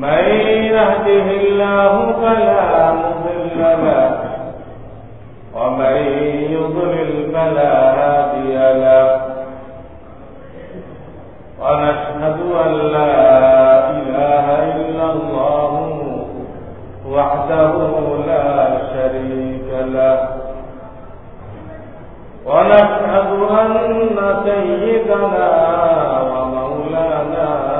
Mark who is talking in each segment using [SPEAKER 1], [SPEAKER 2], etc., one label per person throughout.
[SPEAKER 1] من يهده الله فلا مضل له ومن فلا هادي له. ونشهد أن لا إله إلا الله وحده لا شريك له. ونشهد أن سيدنا ومولانا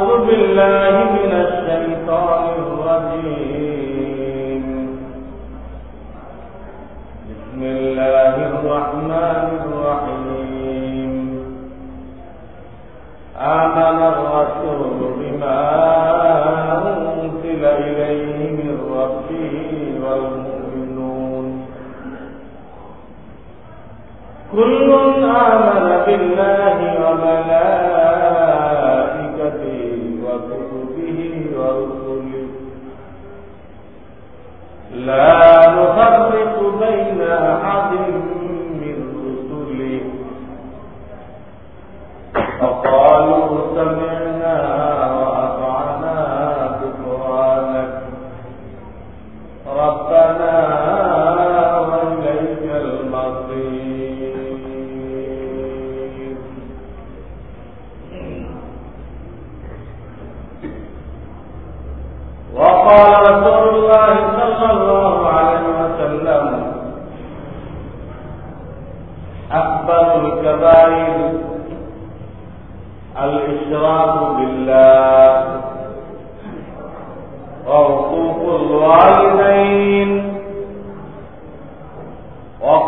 [SPEAKER 1] فأعوذ بالله من الشيطان الرجيم. بسم الله الرحمن الرحيم. آمن الرسول بما أنزل إليه من ربه والمؤمنون. كل آمن بالله وملائكته لا نفرق بين أحد من رسله. وقالوا سمعنا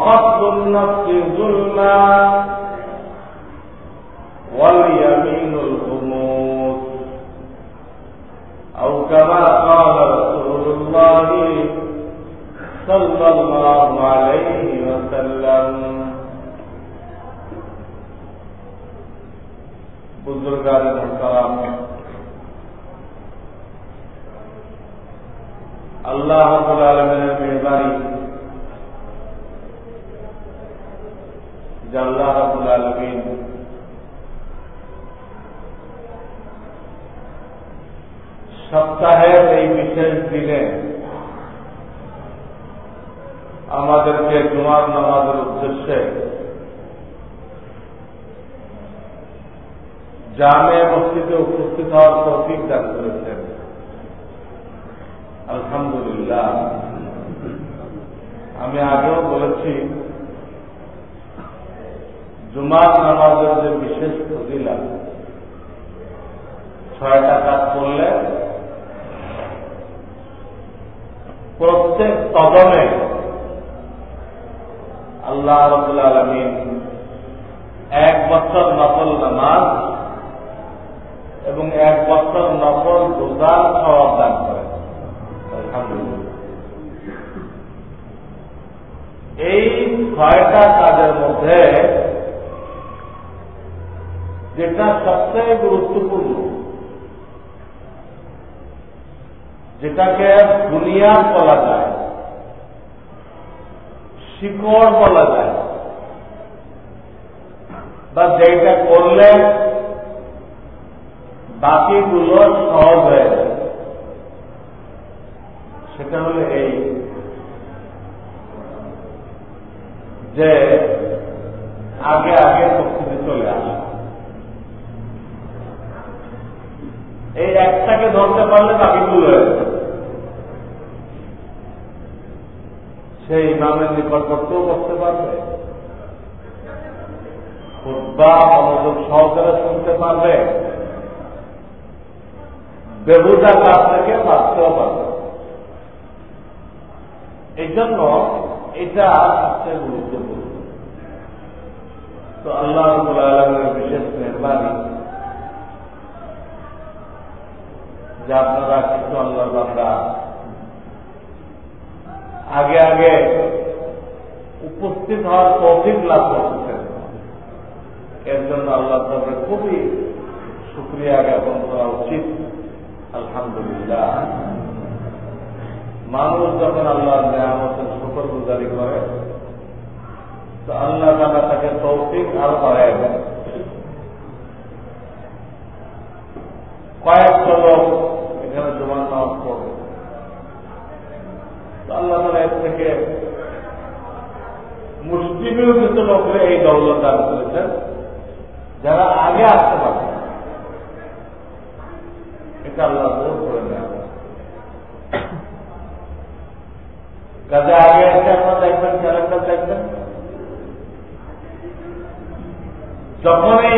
[SPEAKER 1] وقتل النفس ظلما واليمين الخموس أو كما قال رسول الله صلى الله عليه وسلم بزرگان محترم اللہ رب العالمین مہربانی যে রাব্বুল আলামিন সপ্তাহের এই বিশেষ দিনে আমাদেরকে জুমার নামাজের উদ্দেশ্যে জামে মসজিদে উপস্থিত হওয়ার তৌফিক দান করেছেন। আলহামদুলিল্লাহ। আমি আগেও বলেছি জুমার নামাজের যে বিশেষ ফজিলা ছয়টা কাজ করলে প্রত্যেক কদমে আল্লাহ রবুল আলমিন এক বছর নকল নামাজ এবং এক বছর নকল রোজার স্বভাব দান করে এই ছয়টা কাজের মধ্যে যেটা সবচেয়ে গুরুত্বপূর্ণ, যেটাকে বুনিয়াদ বলা যায়, শিকড় বলা যায়, বা যেটা করলে বাকিগুলো সহজ হয়ে যায়, সেটা হলো এই যে আগে আগে প্রস্তুতি চলে আসে এই একটাকে ধরতে পারলে বাকিগুলো হয়ে সেই ইমামের নিকটবর্তীও করতে পারবে। খুদ্া মনোযোগ সহকারে শুনতে পারবে। বেহুদা কাজ থেকে বাঁচতেও পারবে এই জন্য এটা সবচেয়ে গুরুত্বপূর্ণ। তো আল্লাহ বিশেষ মেহরবানি যে আপনারা কিছু আল্লাহ বান্দা। আগে আগে উপস্থিত হওয়ার তৌফিক লাভ করতেছেন। এর জন্য আল্লাহ তাদের খুবই সুক্রিয়া জ্ঞাপন করা উচিত। আলহামদুলিল্লাহ। মানুষ যখন আল্লাহর নিয়ামতের শুকর গুজারি করে, তো আল্লাহ তালা তাকে তৌফিক আরও বাড়ায় দেন। কয়েকশো লোক এখানে জমান নামাজ পড়বে তো আল্লাহ তালা এর থেকে মুসলিমেও কিছু লোকের এই দৌলত দান করেছেন, যারা আগে আসতে পারবে এটা আল্লাহ করে নেওয়া কাজে আগে এসে আপনারা দেখবেন, ক্যালেন্ডার দেখবেন। যখনই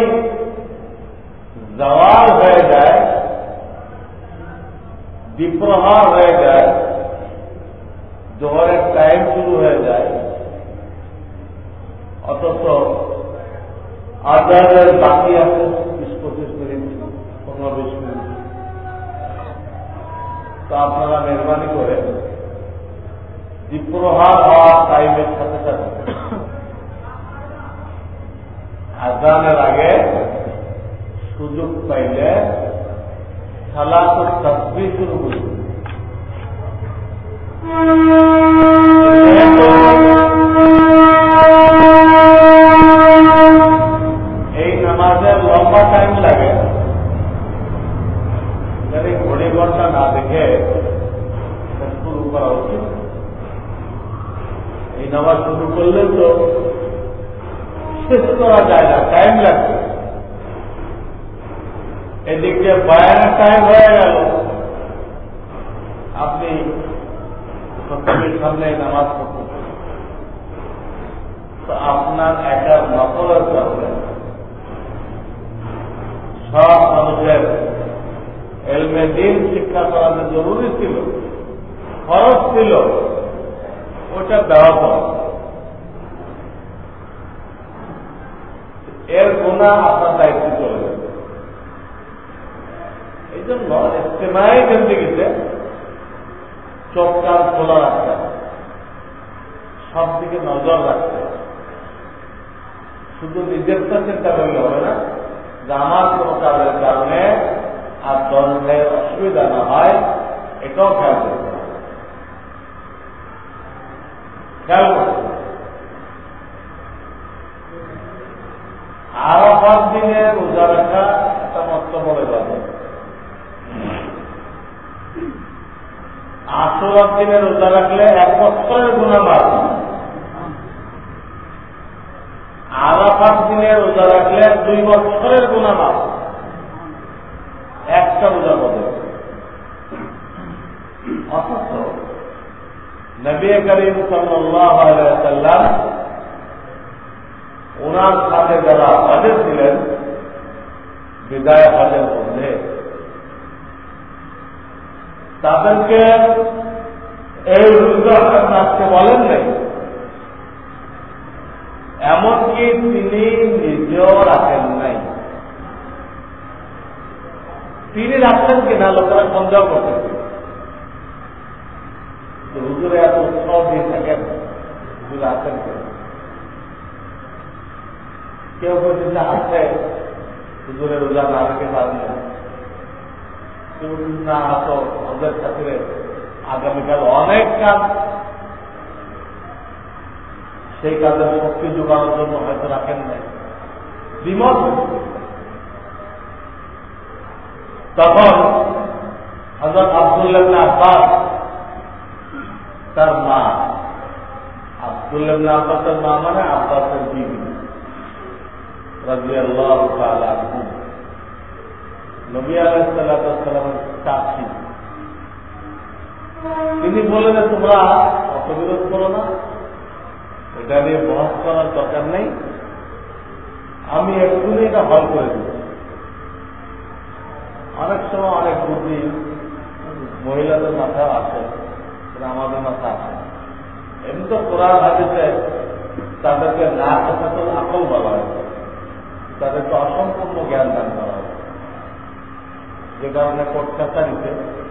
[SPEAKER 1] জওয়াল হয়ে যায়, বিপ্রহার হয়ে যায় জোহরের টাইম শুরু হয়ে যায়। অথচ আজাদের বাকি আছে বিশ পঁচিশ মিনিট, পনেরো বিশ মিনিট। তো আপনারা মেহরবানি করে বিপ্রহার হওয়ার টাইমের সাথে সাথে আজানের আগে সুযোগ পাইলে সালাত তসবি শুরু করি এই নামাজের লম্বা টাইম লাগে যদি ঘড়ি ঘণ্টা না দেখে শুরু করা উচিত এই নামাজ শুরু করলে তো শেষ করা যায় না টাইম লাগবে এদিক দিয়ে বায়ানের টাইম হয়ে গেল আপনি সত্যির সামনে নামাজ পড়তে তো আপনার একার নকলের কারণে সব মানুষের এলমে দিন শিক্ষা করানো জরুরি ছিল খরচ ছিল ওটা দেওয়া পড়া এর গুণা আপনার দায়িত্ব চলে যাবে এই জন্য ইস্তেমাই জিন্দিগিতে চোখ কান খোলা রাখতে হবে সব দিকে নজর রাখতে হবে শুধু নিজেরটা চিন্তা করলে হবে না যে আমার কোন কাজের কারণে আর দলের অসুবিধা না হয় এটাও খেয়াল করতে হবে খেয়াল করতে হবে আরও পাঁচ দিনে রোজা রাখা একটা মস্ত বড় যাবে আশোর দিনে রোজা রাখলে এক বছরের গুণা মার আরও পাঁচ দিনে রোজা রাখলে দুই বছরের গুণা মার একটা রোজা বদল। অথচ নবী করিম সাল্লাম ওনার সাথে যারা হজে ছিলেন, বিদায় হজের মধ্যে তাদেরকে এই রুদ্রাক্ষর নাচতে বলেন নাই? এমনকি তিনি নিজেও রাখেন নাই। তিনি রাখছেন কিনা লোকেরা সন্দেহ করতেন হুজুরে এত উৎসাহ দিয়ে থাকেন, হুজুর আছেন কিনা? কেউ বলছে আছে হুজুরের রোজা না রেখে পারেন না কেউ না আসো ওদের সাথে আগামীকাল অনেক কাজ। সেই কাজের শক্তি যোগানোর জন্য হয়তো রাখেন নাই। বিমত তখন হজরত আবদুল্লাহ আব্বাস, তার মা, আবদুল্লাহ আব্বাসের মা মানে আব্বাসের বিবি রাজিয়াল্লাহু নবী আলাইহিস সালামের চাচি। তিনি বললেন, তোমরা মতবিরোধ করো না। এটা নিয়ে বহস করার দরকার নেই। আমি এক্ষুনি এটা হল করে দিই অনেক সময় অনেক বুদ্ধি মহিলাদের মাথায় আসে আমাদের মাথা আসে এমনি তো কোরআন হাদিসে তাদেরকে না কথা তো আকল বলা হয়। তাদেরকে অসম্পূর্ণ জ্ঞান দান করা হয়। যে কারণে কোর্ট কাছারিতে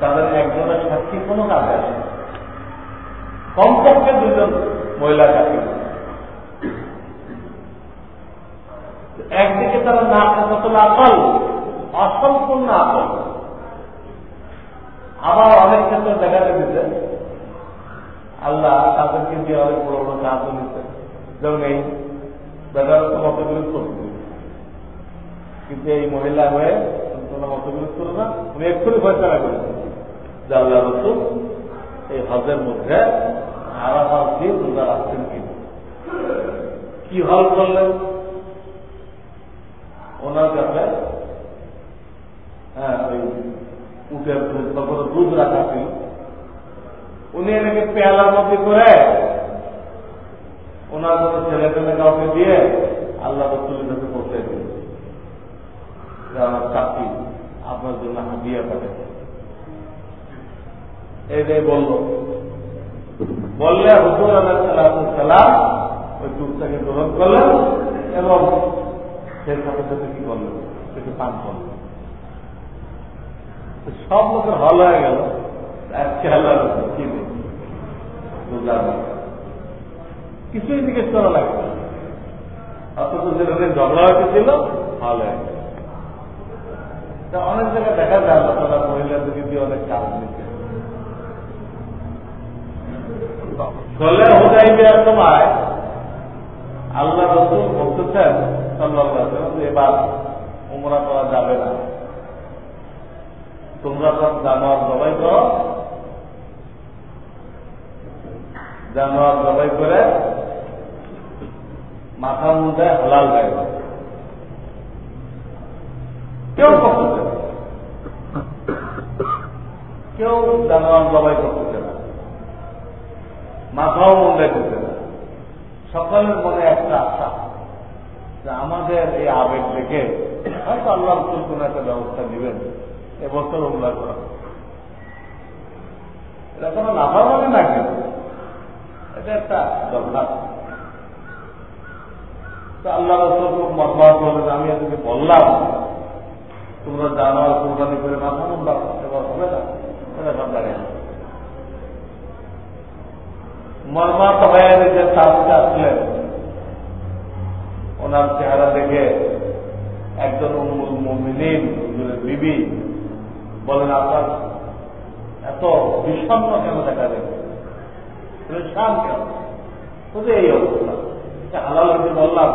[SPEAKER 1] তাদের একজনের সাক্ষী কোনো কাজে আসে কমপক্ষে দুজন মহিলা সাক্ষী। একদিকে তারা না কথা আকল, অসম্পূর্ণ আকল। আবার অনেক ক্ষেত্রে দেখা দিতে আল্লাহ তাদেরকে দিয়ে অনেক বড় বড় কাজ নিচ্ছে যেমন এই করতে কিন্তু এই মহিলা হয়ে তোমরা মতবিরোধ করো না, উনি এক্ষুনি ফয়সলা করেছেন যে রসুল এই হজের মধ্যে আরাফাত দিয়ে রোজা রাখছেন কিনা কি হল করলেন? ওনার কাছে হ্যাঁ ওই উঠের তখন দুধ রাখা ছিল। উনি এনেকে পেয়ালার মধ্যে করে ওনার কোনো ছেলে টেলে কাউকে দিয়ে আল্লাহ রসুলের কাছে পৌঁছে দিল আমার চাকরি আপনার জন্য হাদিয়া পাঠে যে বলল, বললে হুজুর আল্লাহ সালাম ওই দুধটাকে গ্রহণ করলেন এবং সেই সাথে সাথে কি করলেন? সেটি পান করলেন। সব লোকের হল হয়ে গেল। আজকে আল্লাহ কি কিছুই জিজ্ঞেস করা লাগবে অথচ যেখানে ঝগড়া হয়েছিল, হল হয়ে গেল। অনেক জায়গায় দেখা যায়, আল্লাহ তারা মহিলাদেরকে দিয়ে অনেক কাজ নিচ্ছে চলে হোদাই দেওয়ার সময় আল্লাহ রসুল বলতেছেন এবার উমরা করা যাবে না। তোমরা সব জানোয়ার জবাই করো। জানোয়ার জবাই করে মাথা মুন্ডায় হালাল গায়ে কেউ না। কেউ জানোয়ার জবাই করতেছে না। মাথাও মুন্ডায় করতে না সকলের মনে একটা আশা যে আমাদের এই আবেগ দেখে হয়তো আল্লাহ রসুল কোন একটা ব্যবস্থা নেবেন। এবছর উল্লাস করা। এটা কোনো লাফা মানে না কিন্তু এটা একটা দরকার। তো আল্লাহ রসুল মতবাদ বলেন আমি এদেরকে বললাম, তোমরা জানো কোরবানি করে মাথা মুন্ডা এবার হবে না? এটা সব দাঁড়িয়ে মর্মাত হয়ে যে সাথে আসলেন ওনার চেহারা দেখে একজন মুমিনিন বিবি বলেন, আপনার এত বিষণ্ন কেন দেখা যাবে শান কেন? শুধু এই অবস্থা। হালাল হতে বললাম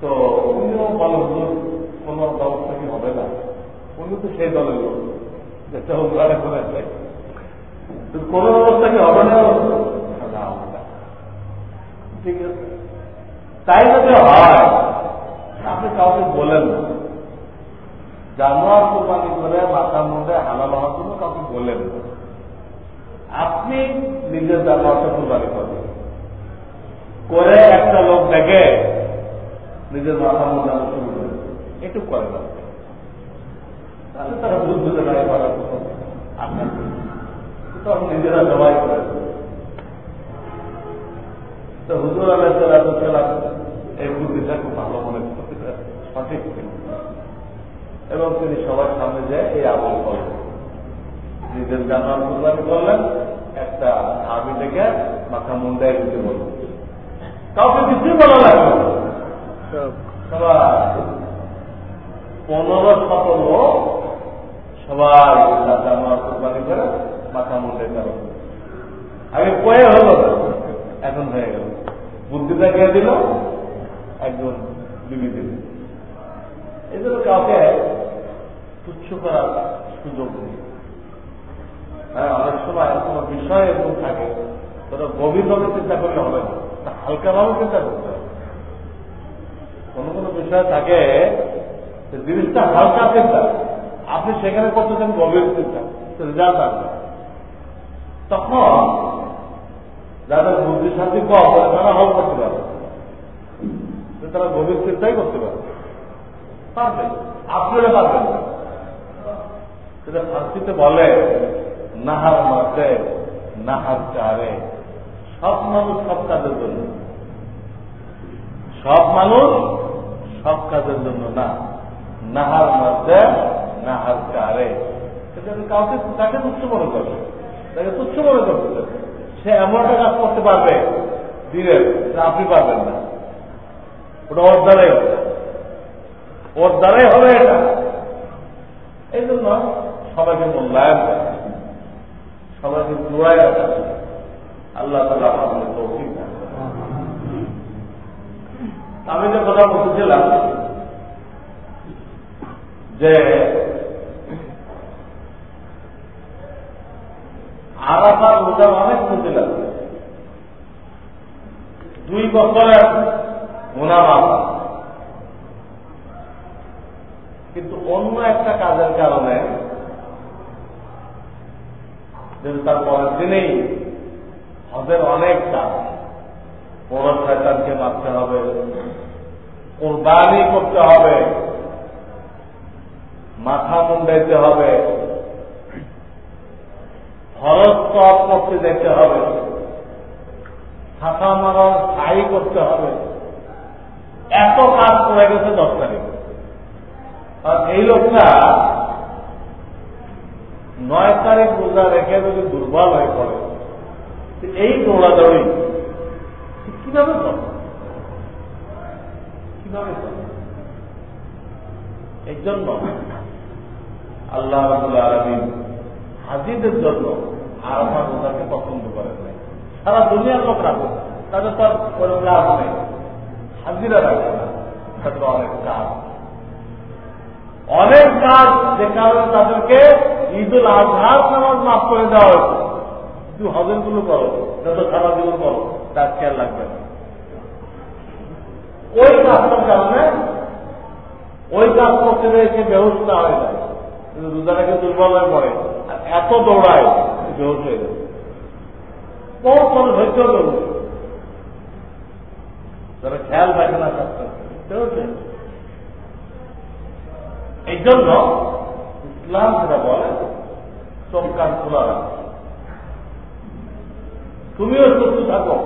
[SPEAKER 1] তো উনিও বলেন কোন ব্যবস্থা কি হবে না। উনি তো সেই দলের লোক। উদ্ধারে করেছে কোন ব্যবস্থা কি ঠিক আছে। তাই যদি হয়, আপনি কাউকে বলেন না। জানোয়ার কোরবানি করে মাথা মুন্ডে হালাল হওয়ার জন্য কাউকে বলেন আপনি নিজের জানোয়ারটা কোরবানি করবেন করে একটা লোক দেখে নিজের মাথা মুন্ডে শুরু করে একটু করে না তাহলে তারা বুঝতে না করার কথা আপনার তখন নিজেরা জবাই করে। তো হুজুর আলাইসালাম এই বুদ্ধিটা খুব ভালো মনে সঠিক এবং তিনি সবার সামনে যায় এই আমল করলেন নিজের জানার কুরবানি করলেন একটা আমি থেকে মাথা মুন্ডায় দিতে বললেন। কাউকে কিছুই বলা লাগবে পনেরো শত লোক সবাই কুরবানি করে মাথা মুন্ডে গেল আগে কয়ে হলো, এখন হয়ে গেল। বুদ্ধিটা কে দিল? একজন বিবি দিল। এই কাউকে তুচ্ছ করার সুযোগ নেই। হ্যাঁ অনেক সময় কোনো বিষয় এরকম থাকে তোরা গভীরভাবে চিন্তা করলে হবে না। হালকাভাবে চিন্তা করতে হবে। কোনো কোন বিষয় থাকে জিনিসটা হালকা চিন্তা। আপনি সেখানে করতেছেন গভীর চিন্তা। তখন যাদের বুদ্ধি শান্তি কম তারা হল করতে পারবে। তারা গভীর চিন্তাই করতে পারবে। পারবে। আপনারা পারবেন সেটা ফার্সিতে বলে, নাহার মাসে নাহার চারে। সব মানুষ সব কাজের জন্য। সব মানুষ সব কাজের জন্য না। নাহার মধ্যে নাহার চারে কাউকে তাকে তুচ্ছ মনে করবে। তাকে তুচ্ছ মনে করতে সে এমন একটা কাজ করতে পারবে, দিনের আপনি পারবেন না। ওটা ওর দ্বারাই হবে। ওর দ্বারাই হবে এটা। এই জন্য সবাইকে মূল্যায়ন সবাইকে দোয়াই রাখা। আল্লাহ তালা আমাদের তৌফিক আমি যে কথা বলতেছিলাম, যে আরাফার রোজার অনেক ফজিল আছে। দুই বছরের মুনামাফ কিন্তু অন্য একটা কাজের কারণে যেহেতু তার পরের দিনেই হজের অনেক কাজ বড় শয়তানকে মারতে হবে, কোরবানি করতে হবে, মাথা মুন্ডাইতে হবে খরচ সব করতে যেতে হবে। ছাতা মারার ছাই করতে হবে। এত কাজ করে গেছে দশ তারিখ। আর এই লোকটা নয় তারিখ রোজা রেখে যদি দুর্বল হয়ে পড়ে এই দৌড়াদৌড়ি কীভাবে কীভাবে এই জন্য আল্লাহ আলমিন হাজিদের জন্য আরাফা রোজাকে পছন্দ করেন নাই। সারা দুনিয়ার লোক রাখবে তাদের তো আর কোনো কাজ নেই। হাজিরা রাখবে না, তাদের অনেক কাজ। অনেক কাজ যে কারণে তাদেরকে ঈদুল আজহার নামাজ মাফ করে দেওয়া হয়েছে। তুই হজেরগুলো করো, যত সারা জীবন করো, তার খেয়াল লাগবে না। ওই কাজটার কারণে, ওই কাজ করতে সে বেহস না হয়ে যায়। রোজাটাকে দুর্বল হয়ে পড়ে। আর এত দৌড়ায় বেহস হয়ে যায় কোন কোন ধৈর্য দৌড় তারা খেয়াল রাখে না এই জন্য ইসলাম যেটা বলে, চোখ খোলা রাখো। তুমিও সুস্থ থাকো।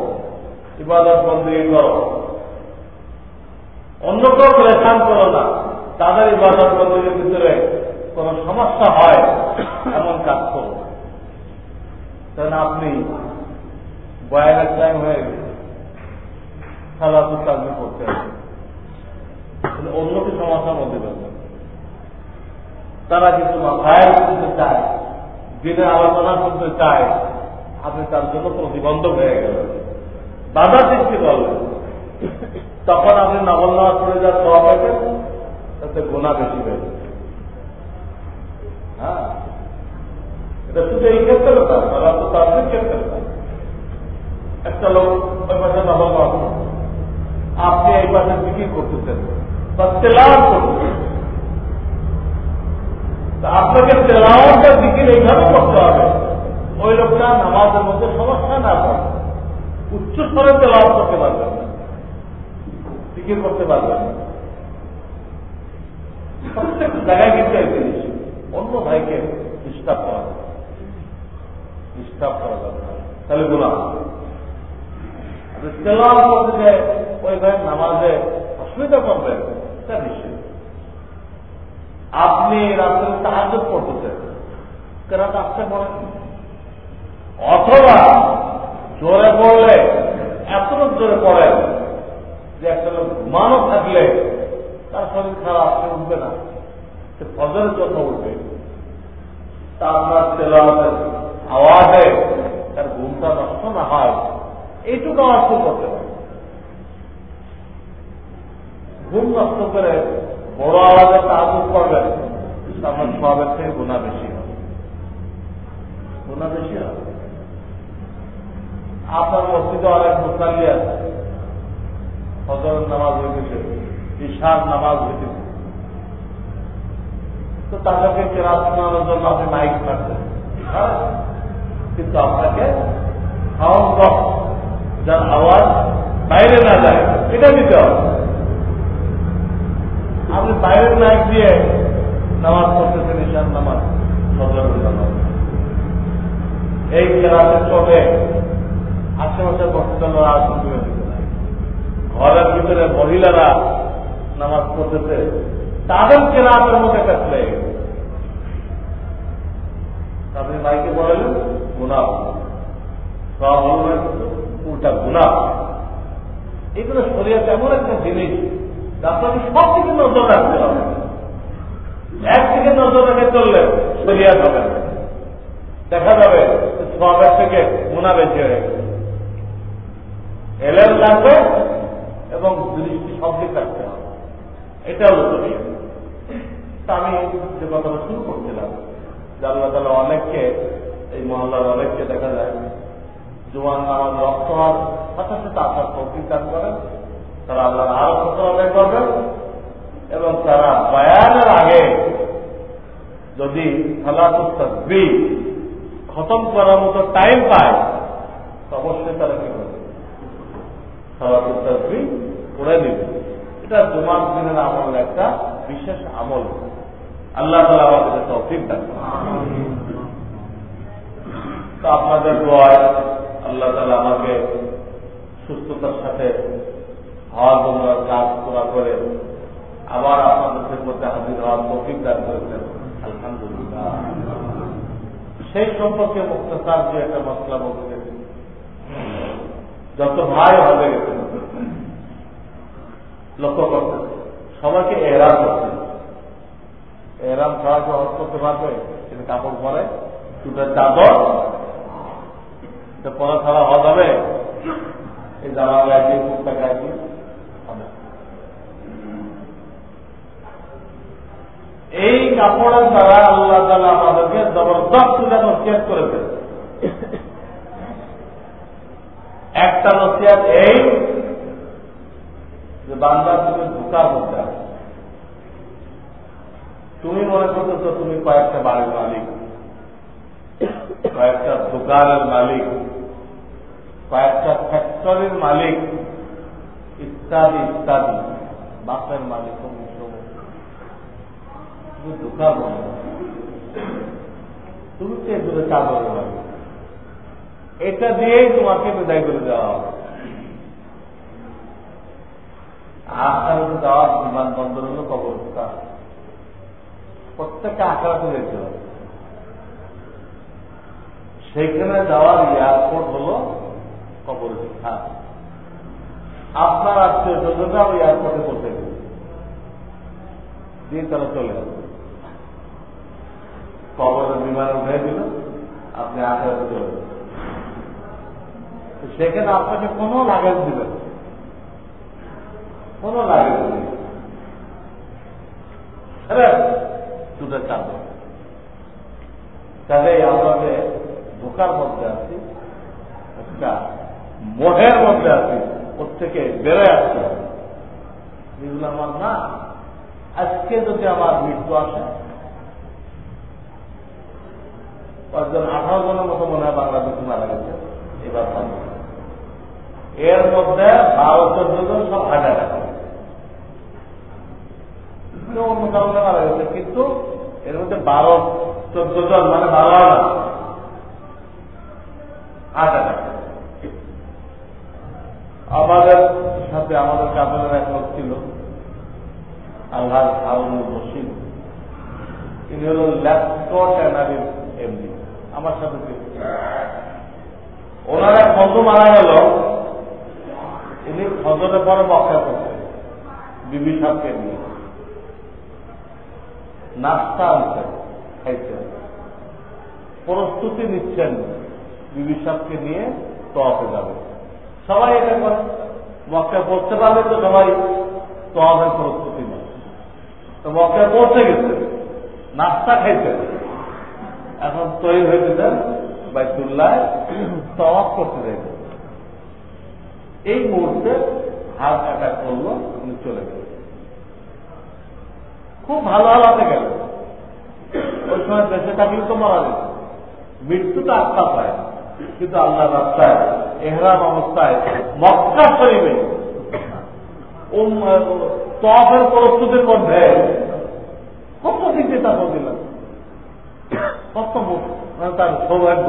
[SPEAKER 1] ইবাদত বন্দী করো। অন্য কেউ প্রেশান করো না। তাদের ইবাদত বন্দীর ভিতরে কোন সমস্যা হয়, এমন কাজ করো কারণ আপনি বয়ানের টাইম হয়ে গেছে। সালাদু কাজে করতে হবে। অন্যকে সমস্যার মধ্যে ফেলবেন তারা কিছু মাথায় শুনতে চায়। দিনে আলোচনা করতে চায়। আপনি তার জন্য প্রতিবন্ধক হয়ে গেলেন। বাধা সৃষ্টি করলেন। তখন আপনি নামাজ পড়ে যাওয়ার দোয়া পাবেন তাতে গোনা বেশি পেয়েছে হ্যাঁ এটা শুধু এই ক্ষেত্রে না, তারা তো তাদের ক্ষেত্রে একটা লোক ওই পাশে নবল নামাজ আপনি এই পাশে বিক্রি করতেছেন বা তেলাওয়াত করতেছেন। আপনাকে তেলাওয়াতের দিকে এইভাবে করতে হবে, ওই লোকটা নামাজের মধ্যে সমস্যা না করে উচ্চ স্তরে তেলাওয়াত করতে পারবেন না। ফিকির করতে পারবেন না। জায়গায় কিন্তু অন্য ভাইকে ডিস্টার্ব করা ডিস্টার্ব করা যাবে তাহলে গোলাম তেলাওয়াত করতে ওই ভাই নামাজে অসুবিধা করবেন, তা নিশ্চয় আপনি রাত্রে সাহায্য কেরাত আসতে পড়েন অথবা জোরে পড়লে এত জোরে পড়েন যে একটা লোক ঘুমানো থাকলে তার শরীর খারাপ, সে উঠবে না। সে ফজরের জন্য উঠবে। তা আপনার তেলাওয়াতের আওয়াজে তার ঘুমটা নষ্ট না হয়। এইটুকু আওয়াজ করতে পারে। ঘুম নষ্ট করে বড় আওয়াজে তাহাজ করবেন আমার সবের থেকে গুণা বেশি হবে। গুণা বেশি হবে। আপনার মসজিদে অনেক মুসাল্লি আছে। ফজরের নামাজ হইতেছে, ঈশার নামাজ হইতেছে। তো তাদেরকে কেরাত জন্য আপনি মাইক রাখছেন কিন্তু আপনাকে যার আওয়াজ বাইরে না যায়, এটা দিতে হবে। আপনি বাইরের নায়ক দিয়ে নামাজ পড়তেছেন, ঈশান নামাজ সজরের এই ক্লাসে চলে, আশেপাশে আর শুনতে ঘরের ভিতরে মহিলারা নামাজ পড়তেছে, তাদের কেরাতের মধ্যে একটা ছেলে আপনি মাইকে বলেন গুণা সব হল উল্টা গুণা এগুলো শরীয়তে এমন একটা জিনিস আপনাকে সব দিকে নজর রাখতে হবে। একদিকে নজর রেখে চললে শরিয়াত হবে দেখা যাবে সবের থেকে মুনা বেঁচে হয়ে গেছে। এলেন লাগবে এবং দৃষ্টি সব দিক রাখতে হবে এটা হলো আমি যে কথাটা শুরু করছিলাম, যে আল্লাহ তালা অনেককে এই মহল্লার অনেককে দেখা যায়। জোয়ান নামাজ রক্ত হওয়ার সাথে সাথে আসার তৌফিক দান করেন। তারা আল্লাহ আরও কত আদায় করবেন। এবং তারা বয়ানের আগে যদি সালাতুদ্দি খতম করার মতো টাইম পায় অবশ্যই তারা কি করবে? সালাতুদ্দি করে দিবে এটা জুমার দিনের আমল একটা বিশেষ আমল। আল্লাহ তালা আমাদের তৌফিক দেন তো আপনাদের দোয়ায় আল্লাহ তালা আমাকে সুস্থতার সাথে হওয়ার জন্য কাজ পুরা করে আবার আপনাদের মধ্যে হাজির হওয়ার তৌফিক দান করেছেন। আলহামদুলিল্লাহ। সেই সম্পর্কে মুক্তার যে একটা মশলা বলতে গেছে, যত ভাই হবে গেছে লক্ষ্য করতে সবাইকে এরাম করতে এরাম ছাড়া হজ করতে পারবে, কিন্তু কাপড় পরে চুটের চাদর পরে ছাড়া হজ হবে এই জামা গায়ে কুর্তা গায়ে এই কাপড়ের দ্বারা আল্লাহ তালা আমাদেরকে জবরদস্ত যেন নসিয়াত করে ফেলে একটা নসিয়াত এই যে বাংলার তুমি ঢুকার মধ্যে তুমি মনে করতেছো তুমি কয়েকটা বাড়ির মালিক, কয়েকটা দোকানের মালিক। কয়েকটা ফ্যাক্টরির মালিক, ইত্যাদি ইত্যাদি। বাপের মালিক তুমি তো চাদর এটা দিয়েই তোমাকে বিদায় করে দেওয়া হবে। যাওয়ার বিমানবন্দর হলো কবরস্থান। প্রত্যেকটা আখারাতে যেতে হবে। সেখানে যাওয়ার এয়ারপোর্ট হল কবরস্থান আপনার আত্মীয় স্বজনরা ওই এয়ারপোর্টে গেছে দিয়ে তারা চলে গেল। কবরের বিমান উঠে দিল, আপনি আখড়াতে চলে সেখানে আপনাকে কোনো লাগেজ দিবেন কোনো লাগেজ নেই দুটো চাদর। তাহলে আমরা যে ধোকার মধ্যে আছি একটা মোহের মধ্যে আছি ওর থেকে বেড়ে আসতে হবে আমার না। আজকে যদি আমার মৃত্যু আসে, কয়েকজন আঠারো জনের মতো মনে হয় বাংলাদেশে মারা গেছে, এবার এর মধ্যে বারো, চোদ্দ জন সব হাজার অন্য কারণে মারা গেছে, কিন্তু এর মধ্যে বারো, চোদ্দ জন মানে বারো হাজার হাজার আমাদের সাথে আমাদের কাপড়ের এক লোক ছিল। আল্লাহ হারুনুর রশিদ। তিনি হল ল্যাপটপ ট্যানারির এমডি। আমার সাথে ওনার এক মারা গেল। ইনি ফজরের পরে বকা করছেন বিবি সাহকে নিয়ে। নাস্তা আনছেন, খাইছেন। প্রস্তুতি নিচ্ছেন। বিবি সাহকে নিয়ে তফে যাবে সবাই এটা করে। মক্কা পড়তে পারলে তো সবাই তফের প্রস্তুতি নেয় তো মক্কা পড়তে গেছে, নাস্তা খাইছেন এখন তৈরি হয়েছেন বাইতুল্লাহ তওয়াফ করতে যাইবে। এই মুহূর্তে হাত অ্যাটাক করল, উনি চলে গেল খুব ভালো হালাতে গেল ওই সময় দেশে থাকলে তো মারা যেত। মৃত্যুটা আত্মা পায়, কিন্তু আল্লাহ রাস্তায় এহরাম অবস্থায় মক্কা শরীফে তফের প্রস্তুতির মধ্যে কত দিকে তা দিলাম কত মানে তার সৌভাগ্য।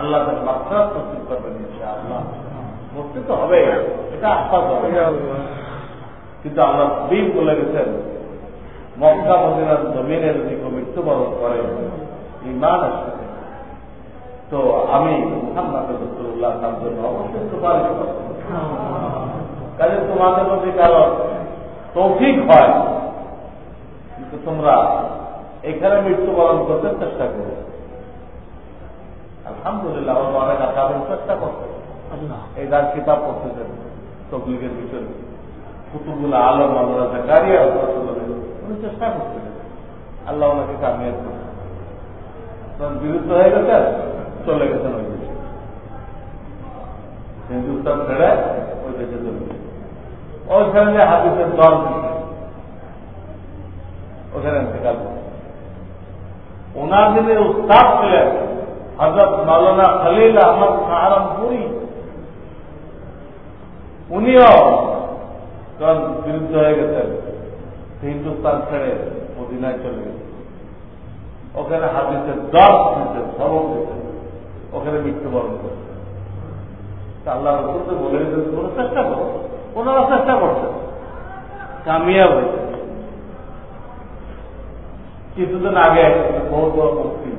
[SPEAKER 1] আল্লাহ তার মাত্রা প্রস্তুত করবেন আল্লাহ করতে তো হবে, এটা আস্থা হবে। কিন্তু আল্লাহ বিপ বলে গেছেন, মক্কা মদিনার জমিনে যদি কেউ মৃত্যুবরণ করে ইমান আসবে। তো আমি মোহাম্মদ রসুল্লাহ তার জন্য অবশ্যই সুপারিশ করব। কাজে তোমাদের মধ্যে কারও তৌফিক হয় কিন্তু তোমরা এখানে মৃত্যুবরণ করতে চেষ্টা করো। আলহামদুলিল্লাহ আমার অনেক আকাবের চেষ্টা করতে এই যার কিতাব পড়তেছেন তবলিগের ভিতরে কুতুবুল আলম আমরা জাকারিয়া উনি চেষ্টা করছিলেন আল্লাহ ওনাকে কামিয়াব করছেন বিরুদ্ধ হয়ে গেছেন? চলে গেছেন ওই দেশে হিন্দুস্তান ছেড়ে ওই দেশে চলে গেছে। ওইখানে হাদিসের দল ওখানে ইন্তেকাল ওনার যিনি উস্তাদ ছিলেন হজরত মাওলানা খলিল আহমদ সাহারামপুরি উনিও যখন বিরুদ্ধ হয়ে গেছেন হিন্দুস্তান ছেড়ে মদিনায় চলে গেছে ওখানে হাদিসের দশ দিতেন সবক দিতেন ওখানে মৃত্যুবরণ করে আল্লাহ রসুল তো বলে কোনো চেষ্টা করো। ওনারা চেষ্টা করছেন কামিয়াব হয়েছে কিছুদিন আগে বহু বড় মুক্তি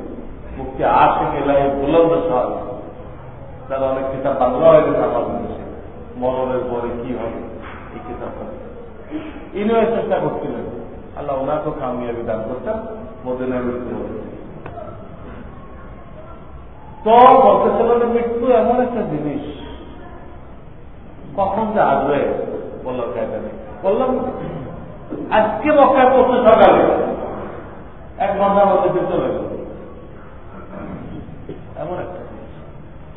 [SPEAKER 1] মুক্তি আসে গেলাই বুলন্দ সাল। তারা অনেক কিতাব বাংলা হয়ে গেছে আমাদের দেশে। মরণের পরে কি হবে এই কিতাবটা ইনিও চেষ্টা করছিলেন। আল্লাহ ওনাকেও কামিয়াবি দান করতেন, মদিনায় মৃত্যু হয়েছে তো বলতেছিল যে মৃত্যু এমন একটা জিনিস। কখন যে আসবে? কায়দা বললাম, আজকে বকায় পড়তে সকালে। এক ঘণ্টার মধ্যে চলে গেল। এমন একটা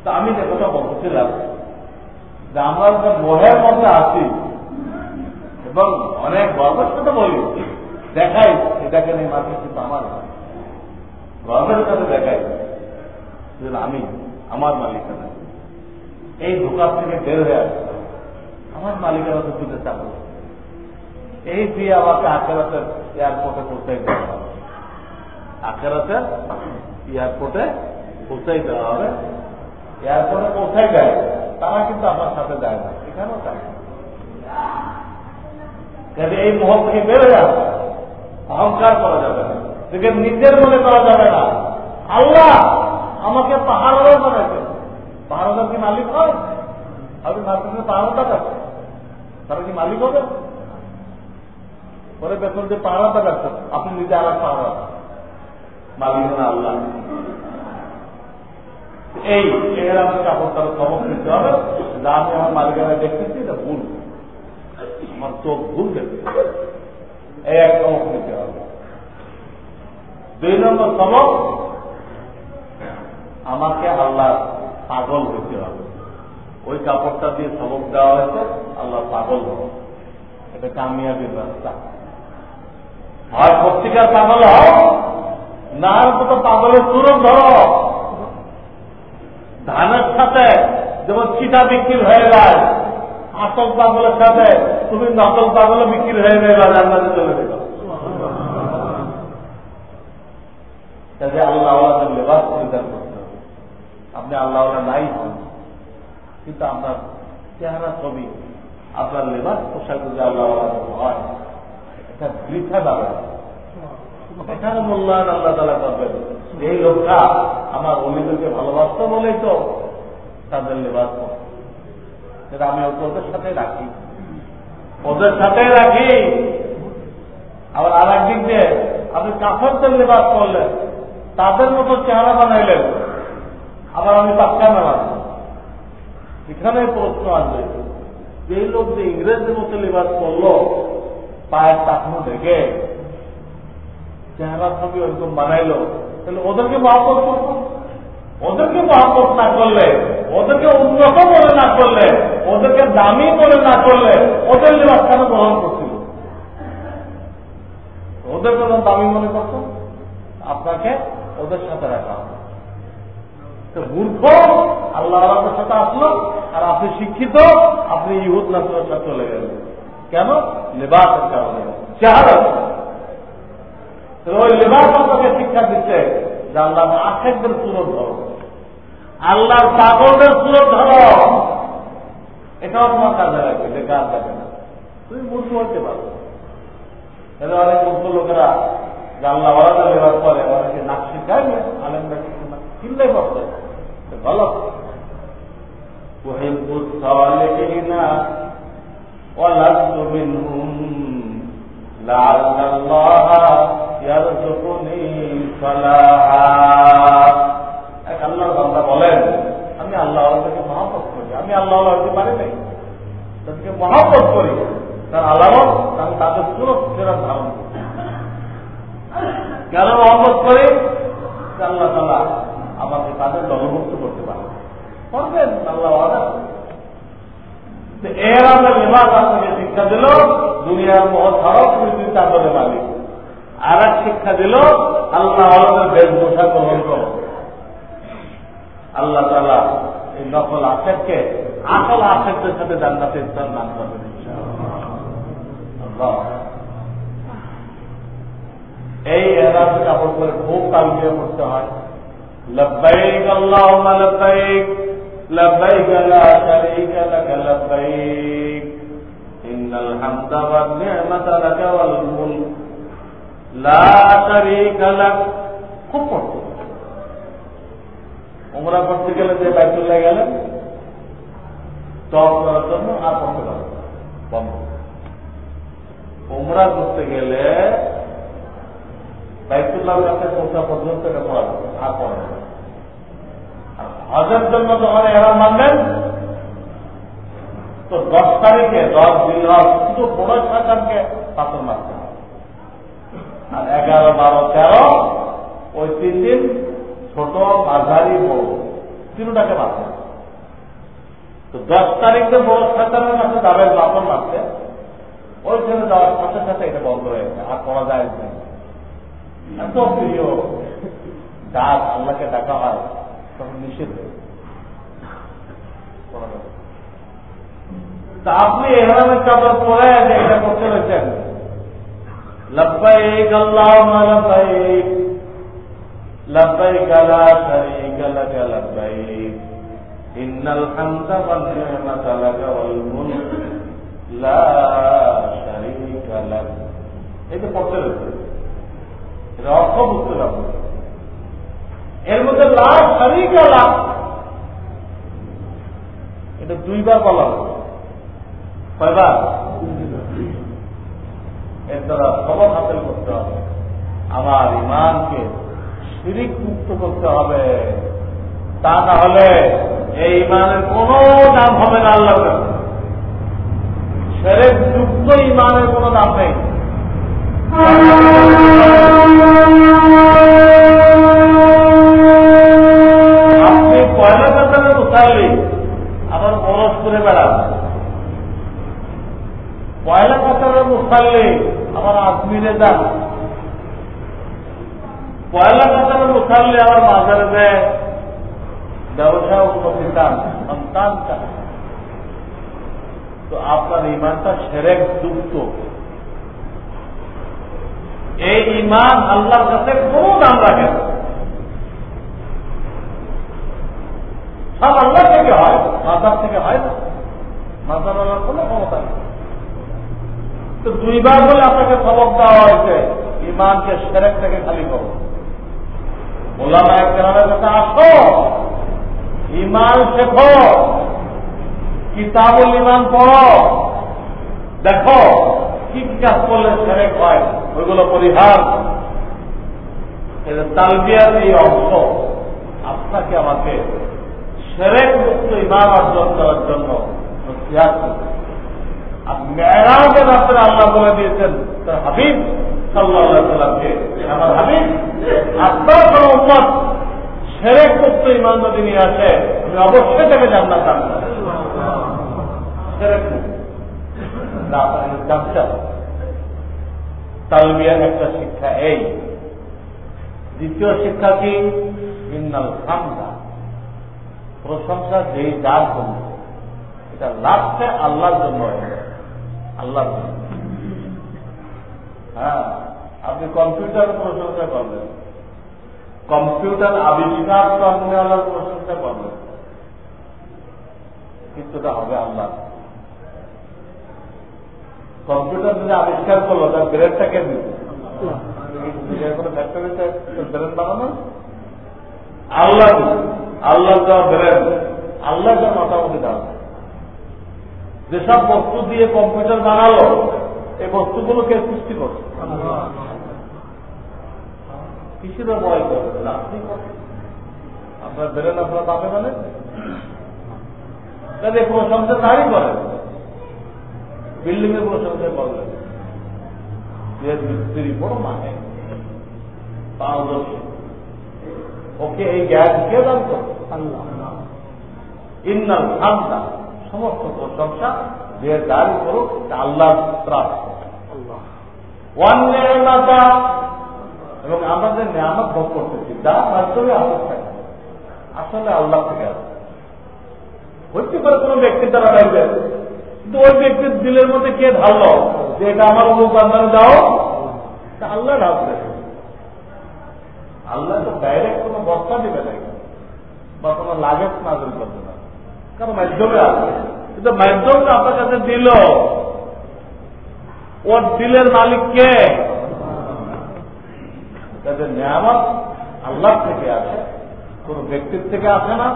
[SPEAKER 1] তো আমি যে কথা বলতেছিলাম যে আমরা যে মোহের মধ্যে আছি এবং অনেক গর্বের সাথে বলি, দেখাই, এটাকে নিয়ে মাত্র কিন্তু আমার গর্বের সাথে দেখাই। আমি, আমার মালিকানা। এই দোকান থেকে বের হয়ে আসছে আমার মালিকানা তো দিতে চাবো এই দিয়ে আমাকে আখেরাতের এয়ারপোর্টে পৌঁছাই দেওয়া হবে। আখেরাতের এয়ারপোর্টে পৌঁছাই দেওয়া হবে। এয়ারপোর্টে পৌঁছাই দেয়, তারা কিন্তু আমার সাথে যায় না। এখানেও যায় কাজে এই মহল থেকে বের হয়ে আসবে অহংকার করা যাবে না। নিজের মনে করা যাবে না। আল্লাহ আমাকে পাহাড়ও বানাইছে। পাহাড়দার কি মালিক হয়? আপনি ভাবছেন পাহাড়দার আছে তারা কি মালিক হবে? পরে বেতন যে পাহাড়াটা রাখছেন আপনি নিজে আর পাহাড়া মালিক না আল্লাহ। এই এরাম সবক নিতে হবে। যা আমি আমার মালিকানা দেখতেছি, এটা ভুল। আমার চোখ ভুল দেখছে এই এক সবক নিতে হবে। দুই নম্বর আমাকে আল্লাহ পাগল হইতে হবে। ওই কাপড়টা দিয়ে সবক দেওয়া হয়েছে, আল্লাহ পাগল হবে। এটা কামিয়াবির রাস্তা। আর পত্রিকার পাগল হও, না মতো পাগলের তুরন ধরো। ধানের সাথে যেমন চিটা বিক্রি হয়ে যায় আসল পাগলের সাথে তুমি নকল পাগলও বিক্রি হয়ে যাবে জান্নাতে চলে দেবে কাজে আল্লাহ আল্লাহ লেবাস হবে আপনি আল্লাহ নাই হন। কিন্তু আপনার চেহারা ছবি, আপনার লেবাস পোশাক যদি আল্লাহ হয়, এটা বৃথা দাবে এখানে মূল্যায়ন আল্লাহ তালা করবেন এই লোকটা আমার অলিদেরকে ভালোবাসত বলেই তো তাদের লেবাস সেটা আমি ওদের সাথে রাখি। ওদের সাথে রাখি। আবার আর একদিক দিয়ে আপনি কাফেরদের লেবাস করলেন তাদের মতো চেহারা বানাইলেন আবার আমি পাক্কা নেওয়ার এখানে প্রশ্ন আসবে যে লোক যে ইংরেজদের মতো লেবাস করল পায়ের টাকনো দেখে চেহারা ছবি ওইরকম বানাইলো, তাহলে ওদেরকে মহাপত করতো ওদেরকে মহাপত না করলে, ওদেরকে উন্নত বলে না করলে, ওদেরকে দামি বলে না করলে ওদের লেবাস কেন গ্রহণ করছিল? ওদের কোনো দামি মনে করতো? আপনাকে ওদের সাথে রাখা হবে। তো মূর্খ আল্লাহ আল্লাহর সাথে আসলো আর আপনি শিক্ষিত, আপনি ইহুদ নাসরের সাথে চলে গেলেন। কেন? লেবাসের কারণে। চেহারা। ওই লেবাস আপনাকে শিক্ষা দিচ্ছে যে আল্লাহ আশেকদের সুরত ধরো। আল্লাহর পাগলদের সুরত ধরো। এটাও তোমার কাজে লাগবে, যে কাজ লাগে না। তুমি মূর্খ হতে পারো। এটা অনেক মূর্খ লোকেরা যে আল্লাহ ওরা লেবাস করে অনেকে নাচ শিখায় আলেমরা কিছু না কিনলে করতে ভালো تحب الصالحين ولست منهم لعل الله يرزقني صلاحا এক আল্লাহর বান্দা বলেন আমি আল্লাহ আল্লাহকে মহাপত করি আমি আল্লাহ হতে পারি নাই তাদেরকে মহাপত করি তার আলামত আমি তাদের সুরক্ষা ধারণ করি কেন মহব্বত করি আল্লাহ তালা আমাকে তাদের দলভুক্ত করতে পারে। করবেন, আল্লাহ এর আমরা লেবাস আপনাকে শিক্ষা দিল, দুনিয়ার মহৎ ছাড়াও পৃথিবীর চাদরের মালিক। আর এক শিক্ষা দিল, আল্লাহ আলমের বেশভূষা গ্রহণ করো। আল্লাহ তালা এই নকল আশেককে, আসল আশেকদের সাথে জান্নাতের স্থান দান করবেন এই এরাজ কাপড় করে খুব তালবিয়া করতে হয়। লব্বাইক আল্লাহ লব্বাইক لبيك لا شريك لك لبيك إن الحمد والنعمة لك والملك لا شريك لك খুব পড়তো উমরা করতে গেলে যে বাইতুল্লাহ গেলেন টপ করার জন্য আর পড়তে পারবে বন্ধ উমরা করতে গেলে বাইতুল্লাহর কাছে পৌঁছা পর্যন্ত এটা পড়া আর পড়া যাবে হজের জন্য যখন এরা মানবেন? তো দশ তারিখে, দশ দিন শুধু বড় সরকারকে পাথর মারতে আর এগারো, বারো, তেরো, ওই তিন দিন ছোট মাঝারি বড়, তিনটাকে মারতে তো দশ তারিখে বড় সরকারের কাছে যাবেন পাথর মারতে। ওইখানে যাওয়ার সাথে সাথে এটা বন্ধ হয়ে গেছে, আর করা যায় এত প্রিয়। ডাক আল্লাহকে ডাকা হয় তখন নিষেধ তা আপনি এহরামের চাদর পরে যে এটা করতে রয়েছেন লব্বাইক আল্লাহুম্মা লব্বাইক। লব্বাইক লা শারীকা লাক লব্বাইক। ইন্নাল হামদা ওয়ান নি'মাতা লাক ওয়াল মুলক। লা শারীকা লাক। এটা পড়তে রয়েছে এটা অর্থ বুঝতে পারবে এর মধ্যে লাভ শরিকা লাভ এটা দুইবার বলা হচ্ছে কয়বার? এর দ্বারা সবক হাসিল করতে হবে। আমার ইমানকে শিরিক মুক্ত করতে হবে। তা না হলে এই ইমানের কোন দাম হবে না আল্লাহ সেরেক যুক্ত ইমানের কোন দাম নেই। উঠালি আবার বরস করে বেড়ান পয়লা কাতারে মুসাল্লি আবার আজমিরে যান। পয়লা কাতারে মুসাল্লি আবার বাজারে দেয় ব্যবসা উন্নতি চান, সন্তান চান। তো আপনার ইমানটা সেরেক যুক্ত। এই ইমান আল্লাহর কাছে কোন দাম রাখে না। সব আল্লাহ থেকে হয়, মাজার থেকে হয় না। মাজার আল্লাহর কোন ক্ষমতা নেই। তো দুইবার বলে আপনাকে সবক দেওয়া হয়েছে ইমানকে সেরেক থেকে খালি করো। ওলামা একজনের কাছে আসো ইমান শেখো, কিতাবুল ইমান পড়ো। দেখো, কি কি কাজ করলে সেরেক হয়, ওইগুলো পরিহার। তালবিয়ার এই অংশ, আপনাকে আমাকে সেরেক মুক্ত ইমান অর্জন করার জন্য আর মেয়েরাজের আল্লাহ বলে দিয়েছেন, তার হাবিব আমার হাবিব, আপনার কোন উন্মত ইমান যদি নিয়ে আসে, আমি অবশ্যই তাকে জান্নাত দান তালবিয়ার একটা শিক্ষা এই। দ্বিতীয় শিক্ষা কি? ইন্নাল হামদা প্রশংসা যেই যার জন্য। এটা লাভটা আল্লাহর জন্য আল্লাহর জন্য। হ্যাঁ আপনি কম্পিউটার প্রশংসা করবেন। কম্পিউটার আবিষ্কার কর্মীওয়ালার প্রশংসা করবেন। কিন্তু হবে আল্লাহ। কম্পিউটার যদি আবিষ্কার করল, তার ব্রেনটা কোনো ফ্যাক্টরিতে ব্রেন বানানো? আল্লাহ আল্লাহ যা ব্রেন আল্লাহ যা মোটামুটি দাম যেসব বস্তু দিয়ে কম্পিউটার বানালো এই বস্তুগুলো কে সৃষ্টি করছে। কিসের ভয় করবেন আপনি আপনার বেরেন আপনার পাবে মানে কাজে প্রশংসা তারই করেন বিল্ডিং এর প্রশংসা করবেন মিস্ত্রি বড় মানে পারদর্শী। ওকে এই জ্ঞান কে দান করবে? ইন্নাল খামটা সমস্ত প্রশংসা যে দাঁড়ি করুক আল্লাহ। প্রাপ্ত এবং আমরা যে নিয়ামত ভোগ করতেছি যার মাধ্যমে আসতে থাকে। আসলে আল্লাহ থেকে আসে। হইতে পারে কোন ব্যক্তির দ্বারা লাগবে কিন্তু ওই ব্যক্তির দিলের মধ্যে কে ঢাললো? যে এটা আমার অমুক দাও। আল্লাহ ঢালবে আল্লাহ তো ডাইরেক্ট কোনো বস্তা দিবে না বা কোন লাগেজ নাজল করবে না। কারণ মাধ্যমে আসবে কিন্তু মাধ্যমটা আপনার কাছে দিল। ওর দিলের মালিক কে? তাদের নিয়ামত আল্লাহ থেকে আসে, কোন ব্যক্তির থেকে আসে না,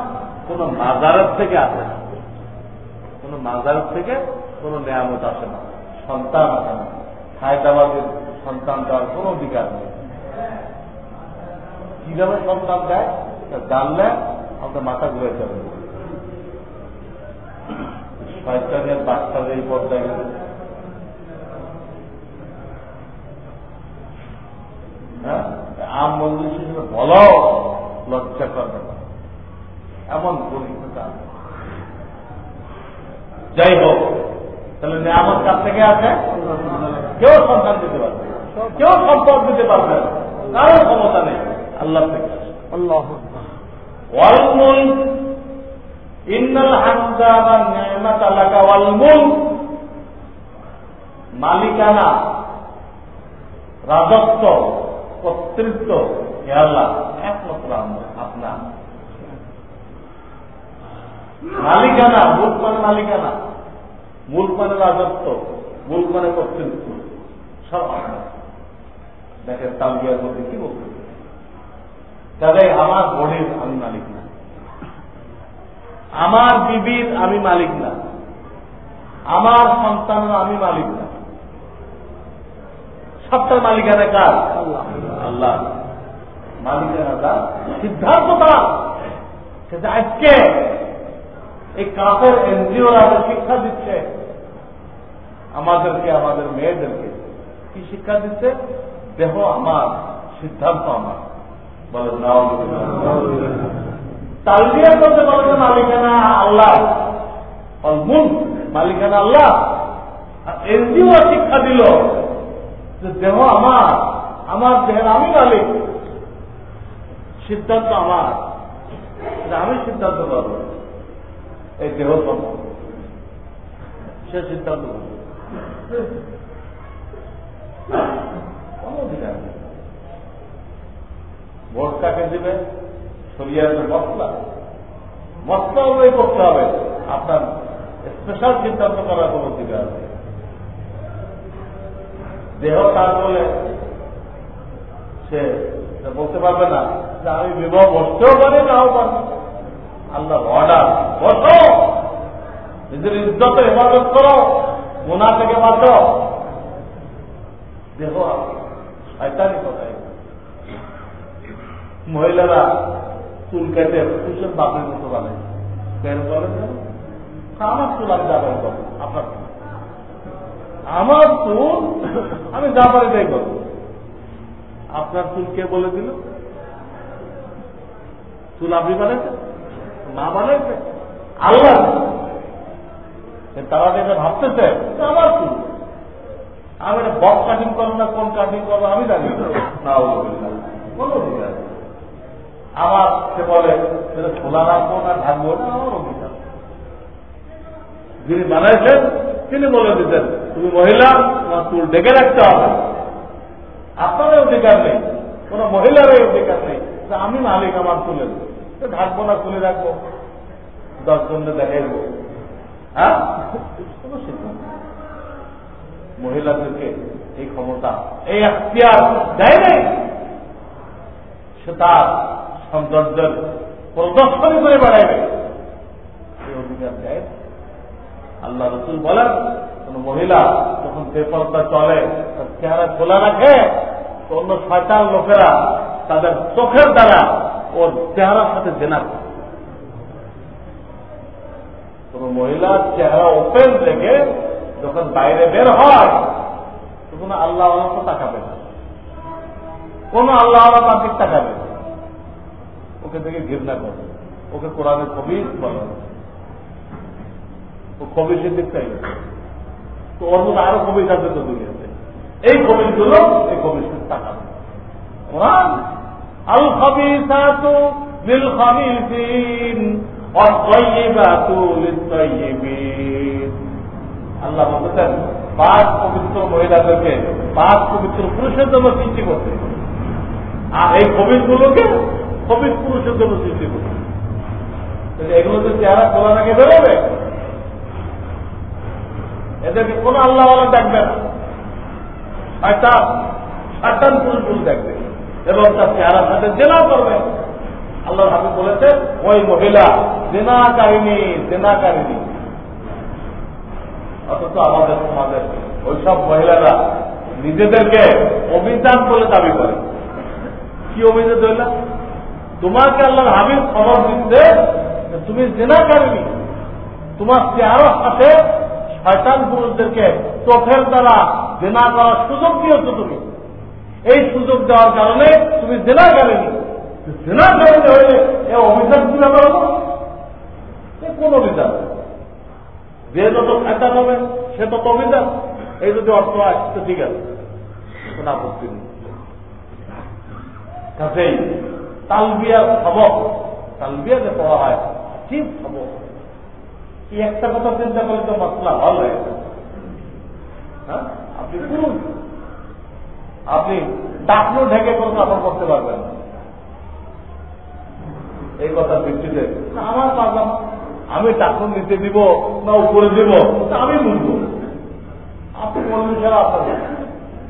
[SPEAKER 1] কোন মাজারের থেকে আসে না। কোন মাজারের থেকে কোন নিয়ামত আসে না। সন্তান আসে না। হায়দ্রাবাদের সন্তান দেওয়ার কোন অধিকার নেই। কীভাবে সন্তান দেয়? জানলে আমাদের মাথা ঘুরে যাবে শয়তানের বাচ্চাদের এই পর্যায়ে হ্যাঁ? আম মন্দির হিসেবে লজ্জা করবে এমন পরিস্থিতি যাই হোক, তাহলে নিয়ামত কার থেকে আছে কেউ সন্তান দিতে পারবে কেউ সম্পদ দিতে পারবে কারও ক্ষমতা নেই। আল্লাহ
[SPEAKER 2] আল্লাহ
[SPEAKER 1] ওয়ালমুল ইন্নাল হামদা মালিকানা, রাজত্ব, কর্তৃত্ব, হে আল্লাহ, একমাত্র আপনার। মালিকানা মূল মানে মালিকানা। মূল মানে রাজত্ব মূল মানে কর্তৃত্ব। সব আপনার। দেখেন তালবিয়ার মধ্যে কি বলতে তবে আমার বডির আমি মালিক না। আমার বিবির আমি মালিক না। আমার সন্তানের আমি মালিক না। সবটার মালিকানা কার? আল্লাহ। মালিকানা তার সিদ্ধান্ত আজকে এই কাপের এনজিওরা শিক্ষা দিচ্ছে, আমাদেরকে, আমাদের মেয়েদেরকে। কি শিক্ষা দিচ্ছে? দেহ আমার, সিদ্ধান্ত আমার। তালবিয়া করতে বলে মালিকানা আল্লাহ। মূল মালিকানা আল্লাহ। আর এনজিও শিক্ষা দিল যে দেহ আমার আমার দেহের আমি মালিক। সিদ্ধান্ত আমার। আমি সিদ্ধান্ত করব। এই দেহ সম্পর্ক সে সিদ্ধান্ত করবে। অধিকার ভোট কাকে দিবে? সরিয়ে মশলা মশলা অনুযায়ী করতে হবে। আপনার স্পেশাল সিদ্ধান্ত করার কোন অধিকার নেই। দেহ কাজ বলে? সে বলতে পারবে না যে আমি বিবাহ বসতেও পারি, নাও পারি। আল্লাহ অর্ডার বসো। নিজের ইজ্জত হেফাজত করো। মোনা থেকে বাঁচো দেহ শয়তানি কথায়? মহিলারা চুল কেটে পুরুষের বাপের মতো বানায়। কেন বলেন আমার চুল আমি যাবার করব আপনার আমার চুল আমি যা পারি তাই করব। আপনার চুল কে বলে দিল? চুল আপনি বানাইছে মা বানাইছে আল্লাহ। তারা যেটা ভাবতেছে আমার চুল। আমি বক কাটিং করব না কোন কাটিং করব আমি জানি না। কোন অধিকার। আবার সে বলে সেটা খোলা রাখব না ঢাকবো না, আমার অধিকার যিনি বানাইছেন, তিনি বলে দিতেন, তুমি মহিলা, তোমার চুল ডেকে রাখতে হবে। আপনারই অধিকার নেই, কোন মহিলারই অধিকার নেই। আমি মালিক আমার চুলের। ঢাকবো না, খুলে রাখব। দশ জনকে দেখাইব। হ্যাঁ? মহিলাদেরকে এই ক্ষমতা, এই এখতিয়ার দেয় নাই। সে তার সৌন্দর্যের প্রদর্শনী করে বেড়াইবে। এই অধিকার দেয়। আল্লাহ রসুল বলেন, কোন মহিলা যখন বেপরদা চলে, তার চেহারা খোলা রাখে, তো অন্য ছয়টার লোকেরা তাদের চোখের দ্বারা ওর চেহারার সাথে জেনা কোন মহিলার চেহারা ওপেন থেকে যখন বাইরে বের হয়, তখন আল্লাহ তাকাবে না। কোন আল্লাহ তার দিক তাকাবে না। ওকে থেকে ঘৃণা করে। ওকে কোরআনের কবির বলা ও কবির দিক চাই তো ওর মধ্যে আরও কবির আছে তো দুনিয়াতে এই কবিরগুলো এই কবির টাকা কোরআন আল আল্লাহ বলতেন পাঁচ পবিত্র মহিলাদেরকে, পাঁচ পবিত্র পুরুষের জন্য সৃষ্টি করতে আর এই কবিরগুলোকে কবির পুরুষের জন্য সৃষ্টি তাহলে এগুলো তো চেহারা খোলা রাখে বেরোবে। এদেরকে কোনো আল্লাহ দেখবে না। শয়তান শয়তান পুরুষ দেখবে। এবং তার চেহারার সাথে জেনাও করবে। আল্লাহ হাবি বলেছে, ওই মহিলা জেনাকারিনী জেনাকারিনী অথচ আমাদের সমাজে ওইসব মহিলারা নিজেদেরকে অভিযান বলে দাবি করে। কি অভিযোগ হইল তোমাকে আল্লাহ হাবিব খবর দিচ্ছে তুমি জেনাকারিনী তোমার চেহারার সাথে শয়তান পুরুষদেরকে চোখের দ্বারা জেনা করার সুযোগ দিয়েছ তুমি। এই সুযোগ দেওয়ার কারণে তুমি জেনা করেনি জেনা কারণে হয়ে এ কীভাবে হলো এ কোন অভিযান? যে যত খাতা হবে সে তত অভিযান। এই যদি অর্থ হয় ঠিক আছে। কোন আপত্তি নেই। কাছেই তালবিয়ার সবক তালবিয়া যে পড়া হয় কি সবক এই একটা কথা চিন্তা করলে তো মশলা হল হয়ে। হ্যাঁ? আপনি পুরুষ আপনি ডাকলো, ঢেকে কোনো কাপড় করতে পারবেন এই কথার ভিত্তিতে আমার পারলাম আমি টাকুন নিতে দিব না উপরে দিব আমি বুঝব। আপনি বলবেন ছাড়া আপনার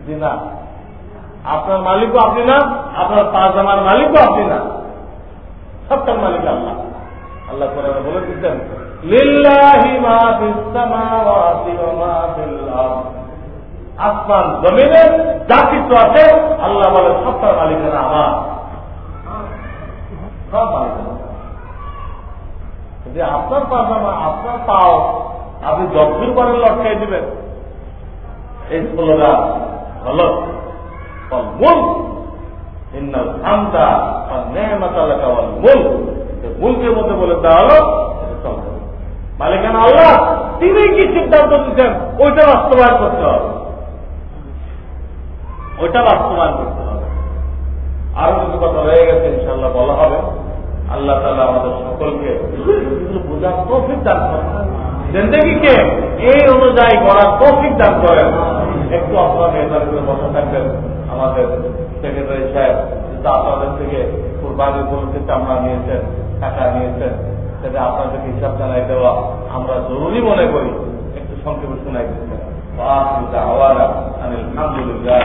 [SPEAKER 1] জি না। আপনার মালিকও আপনি না আপনার পাজামার মালিকও আপনি না। সবটার মালিক আল্লাহ। আল্লাহ কোরআনে বলে দিচ্ছেন আসমান, জমিনে যা কিছু আছে, আল্লাহ বলে, সবটার মালিকানা আমার। সব মালিকানা। যে আপনার পাজামা আপনার পাও, আপনি যতদূর পারেন লটকাই দিবেন। এই স্লোগান হলো মূল আর আল্লাহ তিনি কি সিদ্ধান্ত দিচ্ছেন ওইটা বাস্তবায়ন করতে হবে। ওইটা বাস্তবায়ন করতে হবে। আরও কিছু কথা রয়ে গেছে ইনশাল্লাহ বলা হবে। আল্লাহ তালা আমাদের সকলকে এগুলো বোঝার তৌফিক দান করেন। জিন্দগিকে এই অনুযায়ী করার তৌফিক দান করেন। একটু আপনার মেহরবানি বসে থাকবেন। আমাদের সেক্রেটারি সাহেব আপনাদের থেকে কোরবানি উপলক্ষে চামড়া নিয়েছেন, টাকা নিয়েছেন, সেটা আপনাদেরকে হিসাব জানাই দেওয়া আমরা জরুরি মনে করি। একটু সংক্ষেপে শোনাই দিচ্ছেন আলহামদুলিল্লাহ